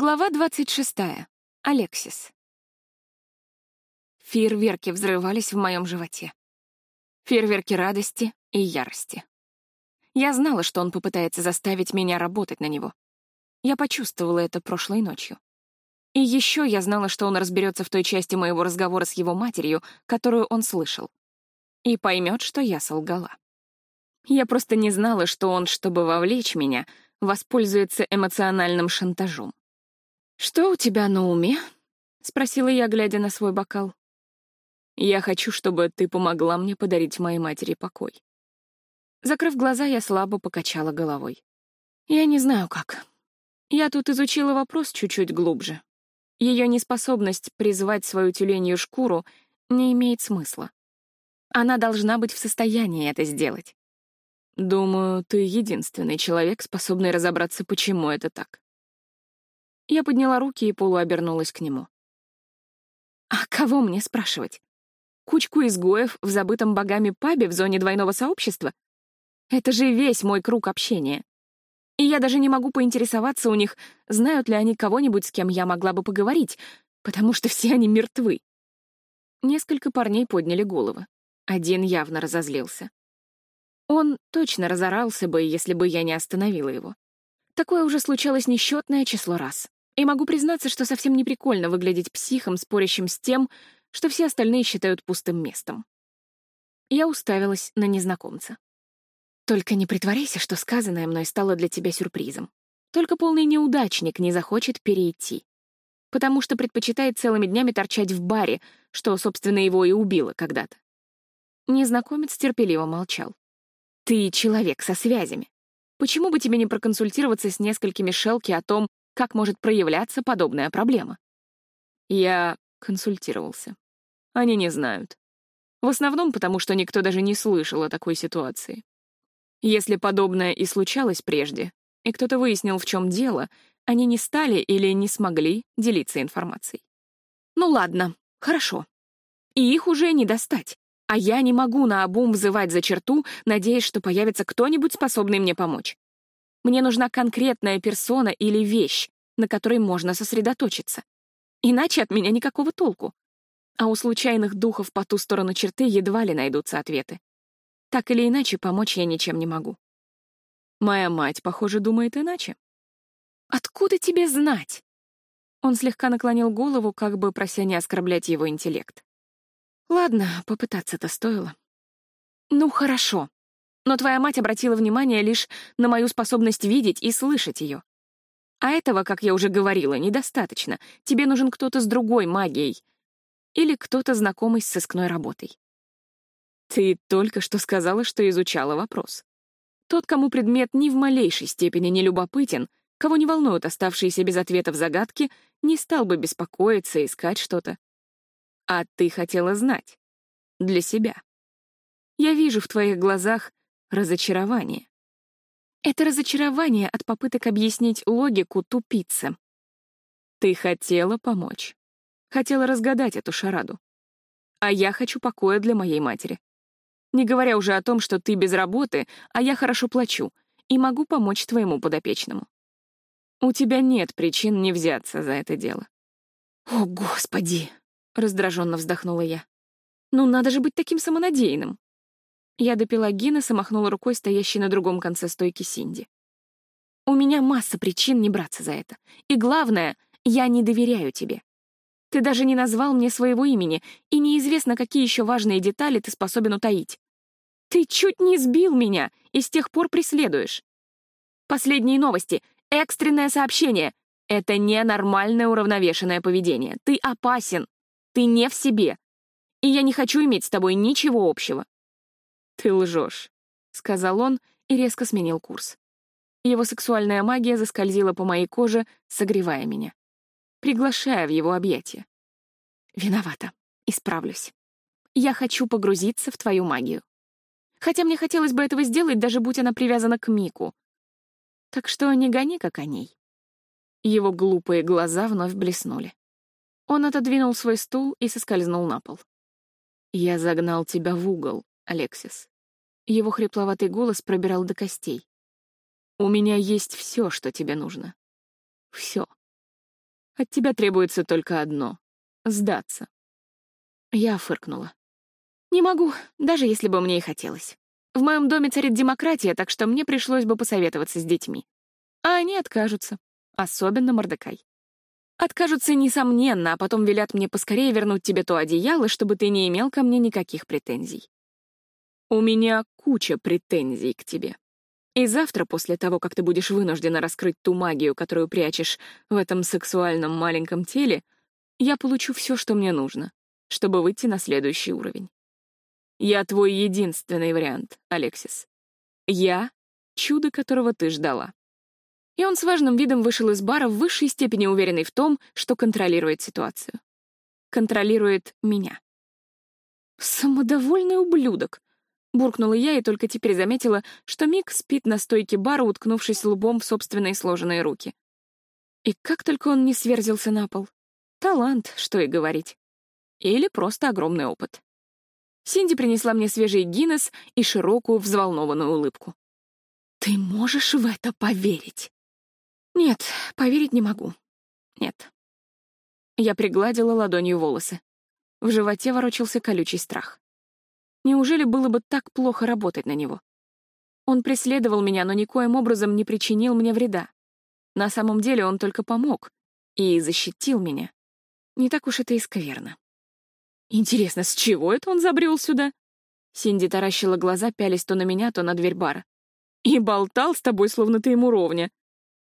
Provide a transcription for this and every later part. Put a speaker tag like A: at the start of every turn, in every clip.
A: Глава 26. Алексис. Фейерверки взрывались в моем животе. Фейерверки радости и ярости. Я знала, что он попытается заставить меня работать на него. Я почувствовала это прошлой ночью. И еще я знала, что он разберется в той части моего разговора с его матерью, которую он слышал, и поймет, что я солгала. Я просто не знала, что он, чтобы вовлечь меня, воспользуется эмоциональным шантажом. «Что у тебя на уме?» — спросила я, глядя на свой бокал. «Я хочу, чтобы ты помогла мне подарить моей матери покой». Закрыв глаза, я слабо покачала головой. «Я не знаю, как. Я тут изучила вопрос чуть-чуть глубже. Ее неспособность призвать свою тюленью шкуру не имеет смысла. Она должна быть в состоянии это сделать. Думаю, ты единственный человек, способный разобраться, почему это так. Я подняла руки и полуобернулась к нему. А кого мне спрашивать? Кучку изгоев в забытом богами пабе в зоне двойного сообщества? Это же весь мой круг общения. И я даже не могу поинтересоваться у них, знают ли они кого-нибудь, с кем я могла бы поговорить, потому что все они мертвы. Несколько парней подняли головы. Один явно разозлился. Он точно разорался бы, если бы я не остановила его. Такое уже случалось несчетное число раз. И могу признаться, что совсем не прикольно выглядеть психом, спорящим с тем, что все остальные считают пустым местом. Я уставилась на незнакомца. Только не притворяйся, что сказанное мной стало для тебя сюрпризом. Только полный неудачник не захочет перейти. Потому что предпочитает целыми днями торчать в баре, что, собственно, его и убило когда-то. Незнакомец терпеливо молчал. «Ты человек со связями. Почему бы тебе не проконсультироваться с несколькими шелки о том, как может проявляться подобная проблема. Я консультировался. Они не знают. В основном потому, что никто даже не слышал о такой ситуации. Если подобное и случалось прежде, и кто-то выяснил, в чем дело, они не стали или не смогли делиться информацией. Ну ладно, хорошо. И их уже не достать. А я не могу наобум взывать за черту, надеясь, что появится кто-нибудь, способный мне помочь. Мне нужна конкретная персона или вещь, на которой можно сосредоточиться. Иначе от меня никакого толку. А у случайных духов по ту сторону черты едва ли найдутся ответы. Так или иначе, помочь я ничем не могу. Моя мать, похоже, думает иначе. «Откуда тебе знать?» Он слегка наклонил голову, как бы прося не оскорблять его интеллект. Ладно, попытаться-то стоило. Ну, хорошо но твоя мать обратила внимание лишь на мою способность видеть и слышать ее. А этого, как я уже говорила, недостаточно. Тебе нужен кто-то с другой магией. Или кто-то знакомый с сыскной работой. Ты только что сказала, что изучала вопрос. Тот, кому предмет ни в малейшей степени не любопытен, кого не волнуют оставшиеся без ответов загадки, не стал бы беспокоиться, искать что-то. А ты хотела знать. Для себя. Я вижу в твоих глазах разочарование. Это разочарование от попыток объяснить логику тупицы. Ты хотела помочь. Хотела разгадать эту шараду. А я хочу покоя для моей матери. Не говоря уже о том, что ты без работы, а я хорошо плачу и могу помочь твоему подопечному. У тебя нет причин не взяться за это дело. «О, Господи!» — раздраженно вздохнула я. «Ну надо же быть таким самонадеянным!» Я допила Гиннес и махнула рукой стоящей на другом конце стойки Синди. «У меня масса причин не браться за это. И главное, я не доверяю тебе. Ты даже не назвал мне своего имени, и неизвестно, какие еще важные детали ты способен утаить. Ты чуть не сбил меня и с тех пор преследуешь. Последние новости. Экстренное сообщение. Это ненормальное уравновешенное поведение. Ты опасен. Ты не в себе. И я не хочу иметь с тобой ничего общего. «Ты лжешь», — сказал он и резко сменил курс. Его сексуальная магия заскользила по моей коже, согревая меня, приглашая в его объятия. «Виновата. Исправлюсь. Я хочу погрузиться в твою магию. Хотя мне хотелось бы этого сделать, даже будь она привязана к Мику. Так что не гони, как о ней». Его глупые глаза вновь блеснули. Он отодвинул свой стул и соскользнул на пол. «Я загнал тебя в угол, Алексис. Его хрипловатый голос пробирал до костей. У меня есть все, что тебе нужно. Все. От тебя требуется только одно — сдаться. Я фыркнула. Не могу, даже если бы мне и хотелось. В моем доме царит демократия, так что мне пришлось бы посоветоваться с детьми. А они откажутся. Особенно Мордекай. Откажутся, несомненно, а потом велят мне поскорее вернуть тебе то одеяло, чтобы ты не имел ко мне никаких претензий. У меня куча претензий к тебе. И завтра, после того, как ты будешь вынуждена раскрыть ту магию, которую прячешь в этом сексуальном маленьком теле, я получу все, что мне нужно, чтобы выйти на следующий уровень. Я твой единственный вариант, Алексис. Я — чудо, которого ты ждала. И он с важным видом вышел из бара в высшей степени уверенный в том, что контролирует ситуацию. Контролирует меня. «Самодовольный ублюдок», — буркнула я и только теперь заметила, что Мик спит на стойке бара, уткнувшись лбом в собственные сложенные руки. И как только он не сверзился на пол. Талант, что и говорить. Или просто огромный опыт. Синди принесла мне свежий Гиннес и широкую взволнованную улыбку. «Ты можешь в это поверить?» «Нет, поверить не могу. Нет». Я пригладила ладонью волосы. В животе ворочался колючий страх. Неужели было бы так плохо работать на него? Он преследовал меня, но никоим образом не причинил мне вреда. На самом деле он только помог и защитил меня. Не так уж это и скверно. Интересно, с чего это он забрел сюда? Синди таращила глаза, пялись то на меня, то на дверь бара. И болтал с тобой, словно ты ему ровня.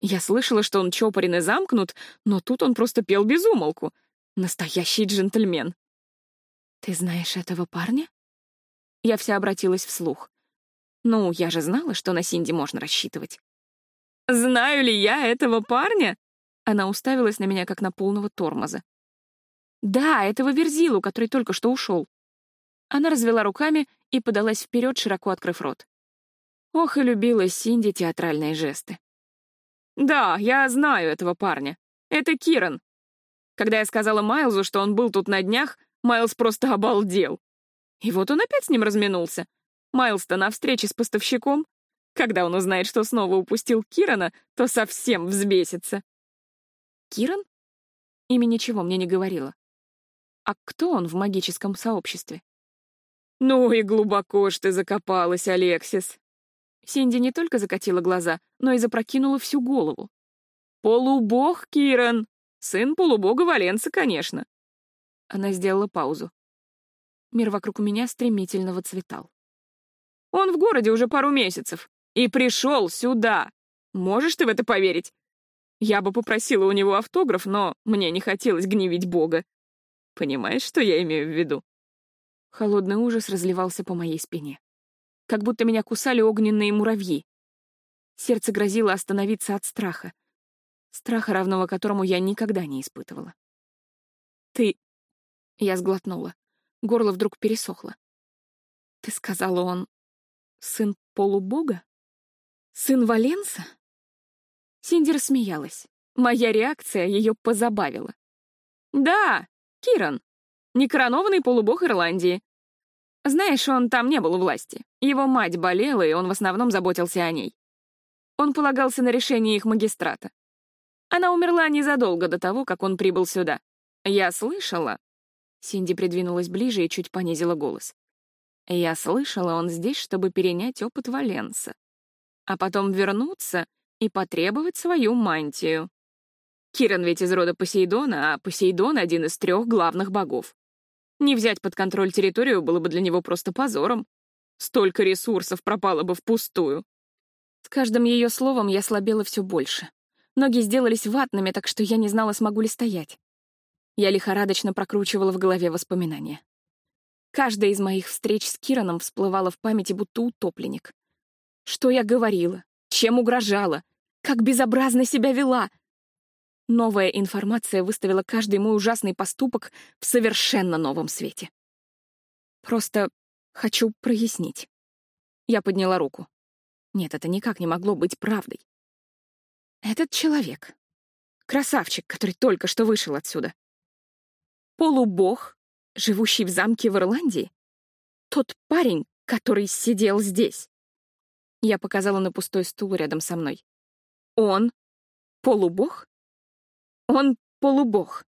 A: Я слышала, что он чопорен и замкнут, но тут он просто пел без умолку. Настоящий джентльмен. Ты знаешь этого парня? Я вся обратилась вслух. Ну, я же знала, что на Синди можно рассчитывать. «Знаю ли я этого парня?» Она уставилась на меня, как на полного тормоза. Да, этого Верзилу, который только что ушел. Она развела руками и подалась вперед, широко открыв рот. Ох, и любила Синди театральные жесты. «Да, я знаю этого парня. Это Киран. Когда я сказала Майлзу, что он был тут на днях, Майлз просто обалдел. И вот он опять с ним разминулся. Майлз-то на встрече с поставщиком. Когда он узнает, что снова упустил Кирана, то совсем взбесится. Киран? Имя ничего мне не говорила. А кто он в магическом сообществе? Ну и глубоко ж ты закопалась, Алексис. Синди не только закатила глаза, но и запрокинула всю голову. Полубог Киран. Сын полубога Валенса, конечно. Она сделала паузу. Мир вокруг меня стремительно выцветал. Он в городе уже пару месяцев. И пришел сюда. Можешь ты в это поверить? Я бы попросила у него автограф, но мне не хотелось гневить Бога. Понимаешь, что я имею в виду?» Холодный ужас разливался по моей спине. Как будто меня кусали огненные муравьи. Сердце грозило остановиться от страха. Страха, равного которому я никогда не испытывала. «Ты...» — я сглотнула. Горло вдруг пересохло. «Ты сказала, он сын полубога? Сын Валенса?» Синди рассмеялась. Моя реакция ее позабавила. «Да, Киран, некоронованный полубог Ирландии. Знаешь, он там не был у власти. Его мать болела, и он в основном заботился о ней. Он полагался на решение их магистрата. Она умерла незадолго до того, как он прибыл сюда. Я слышала... Синди придвинулась ближе и чуть понизила голос. Я слышала, он здесь, чтобы перенять опыт Валенса. А потом вернуться и потребовать свою мантию. Киран ведь из рода Посейдона, а Посейдон — один из трех главных богов. Не взять под контроль территорию было бы для него просто позором. Столько ресурсов пропало бы впустую. С каждым ее словом я слабела все больше. Ноги сделались ватными, так что я не знала, смогу ли стоять. Я лихорадочно прокручивала в голове воспоминания. Каждая из моих встреч с Кираном всплывала в памяти будто утопленник. Что я говорила? Чем угрожала? Как безобразно себя вела? Новая информация выставила каждый мой ужасный поступок в совершенно новом свете. Просто хочу прояснить. Я подняла руку. Нет, это никак не могло быть правдой. Этот человек, красавчик, который только что вышел отсюда, полубог, живущий в замке в Ирландии, тот парень, который сидел здесь. Я показала на пустой стул рядом со мной. Он полубог? Он полубог.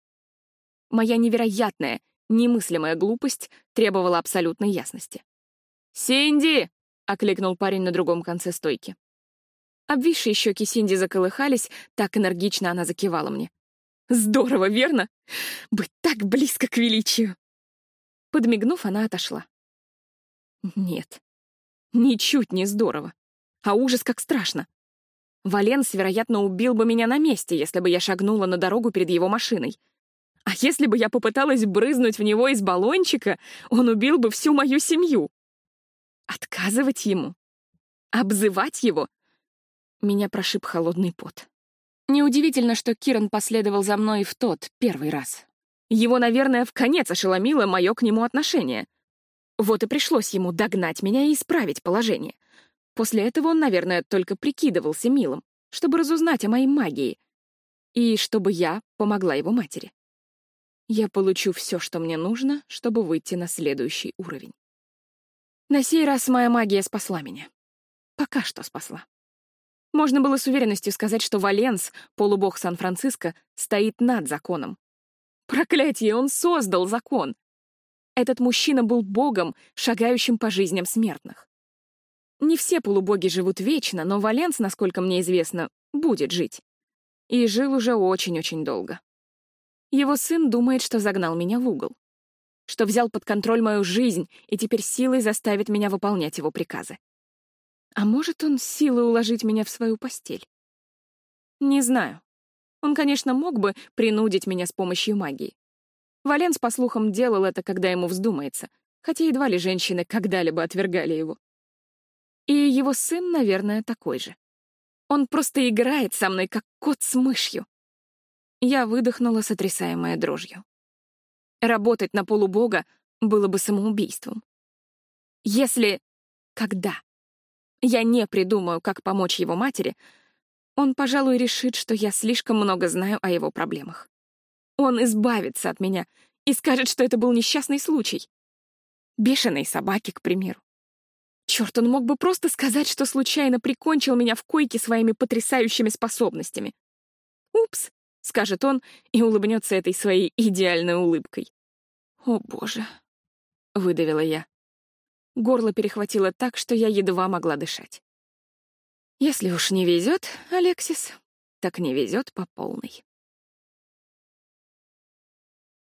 A: Моя невероятная, немыслимая глупость требовала абсолютной ясности. «Синди!» — окликнул парень на другом конце стойки. Обвисшие щеки Синди заколыхались, так энергично она закивала мне. «Здорово, верно? Быть так близко к величию!» Подмигнув, она отошла. Нет, ничуть не здорово. А ужас как страшно. Валенс, вероятно, убил бы меня на месте, если бы я шагнула на дорогу перед его машиной. А если бы я попыталась брызнуть в него из баллончика, он убил бы всю мою семью. Отказывать ему? Обзывать его? Меня прошиб холодный пот. Неудивительно, что Киран последовал за мной в тот, первый раз. Его, наверное, в конец ошеломило мое к нему отношение. Вот и пришлось ему догнать меня и исправить положение. После этого он, наверное, только прикидывался милым, чтобы разузнать о моей магии. И чтобы я помогла его матери. Я получу все, что мне нужно, чтобы выйти на следующий уровень. На сей раз моя магия спасла меня. Пока что спасла. Можно было с уверенностью сказать, что Валенс, полубог Сан-Франциско, стоит над законом. Проклятие, он создал закон. Этот мужчина был богом, шагающим по жизням смертных. Не все полубоги живут вечно, но Валенс, насколько мне известно, будет жить. И жил уже очень-очень долго. Его сын думает, что загнал меня в угол. Что взял под контроль мою жизнь и теперь силой заставит меня выполнять его приказы. А может, он силой уложить меня в свою постель? Не знаю. Он, конечно, мог бы принудить меня с помощью магии. Валенс, по слухам, делал это, когда ему вздумается, хотя едва ли женщины когда-либо отвергали его. И его сын, наверное, такой же. Он просто играет со мной, как кот с мышью. Я выдохнула, сотрясаемая дрожью. Работать на полубога было бы самоубийством. Если... Когда? Я не придумаю, как помочь его матери, он, пожалуй, решит, что я слишком много знаю о его проблемах. Он избавится от меня и скажет, что это был несчастный случай. Бешеной собаки, к примеру. Черт, он мог бы просто сказать, что случайно прикончил меня в койке своими потрясающими способностями. «Упс», — скажет он и улыбнется этой своей идеальной улыбкой. «О, боже», — выдавила я. Горло перехватило так, что я едва могла дышать. «Если уж не везет, Алексис, так не везет по полной».